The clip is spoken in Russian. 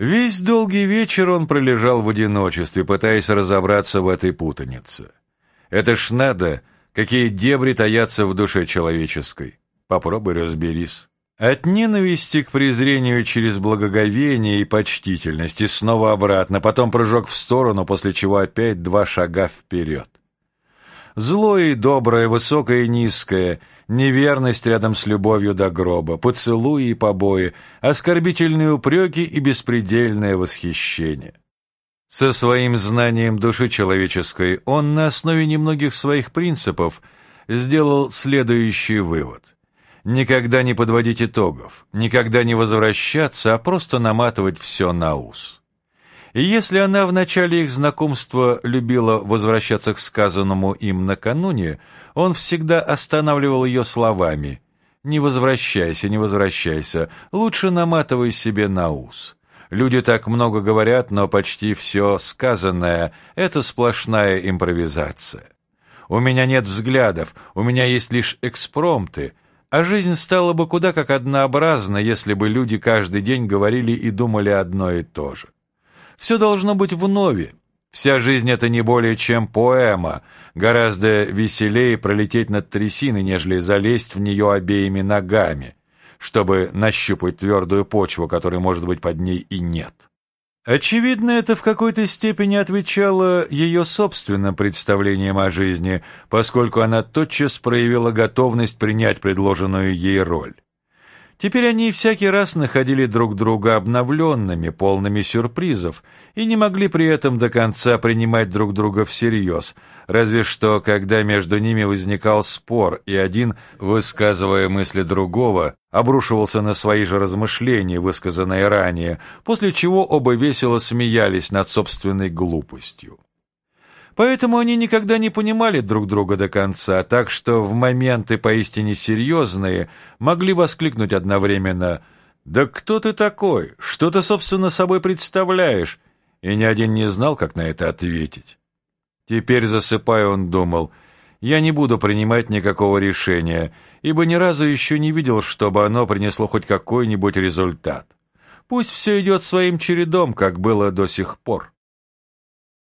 Весь долгий вечер он пролежал в одиночестве, пытаясь разобраться в этой путанице. Это ж надо, какие дебри таятся в душе человеческой. Попробуй разберись. От ненависти к презрению через благоговение и почтительность, и снова обратно, потом прыжок в сторону, после чего опять два шага вперед. Злое и доброе, высокое и низкое, неверность рядом с любовью до гроба, поцелуи и побои, оскорбительные упреки и беспредельное восхищение. Со своим знанием души человеческой он на основе немногих своих принципов сделал следующий вывод. Никогда не подводить итогов, никогда не возвращаться, а просто наматывать все на ус. И если она в начале их знакомства любила возвращаться к сказанному им накануне, он всегда останавливал ее словами «Не возвращайся, не возвращайся, лучше наматывай себе на ус». Люди так много говорят, но почти все сказанное — это сплошная импровизация. У меня нет взглядов, у меня есть лишь экспромты, а жизнь стала бы куда как однообразна, если бы люди каждый день говорили и думали одно и то же. Все должно быть вновь. Вся жизнь — это не более чем поэма. Гораздо веселее пролететь над трясиной, нежели залезть в нее обеими ногами, чтобы нащупать твердую почву, которой, может быть, под ней и нет. Очевидно, это в какой-то степени отвечало ее собственным представлениям о жизни, поскольку она тотчас проявила готовность принять предложенную ей роль. Теперь они всякий раз находили друг друга обновленными, полными сюрпризов, и не могли при этом до конца принимать друг друга всерьез, разве что когда между ними возникал спор, и один, высказывая мысли другого, обрушивался на свои же размышления, высказанные ранее, после чего оба весело смеялись над собственной глупостью. Поэтому они никогда не понимали друг друга до конца, так что в моменты поистине серьезные могли воскликнуть одновременно «Да кто ты такой? Что ты, собственно, собой представляешь?» И ни один не знал, как на это ответить. Теперь, засыпая, он думал «Я не буду принимать никакого решения, ибо ни разу еще не видел, чтобы оно принесло хоть какой-нибудь результат. Пусть все идет своим чередом, как было до сих пор».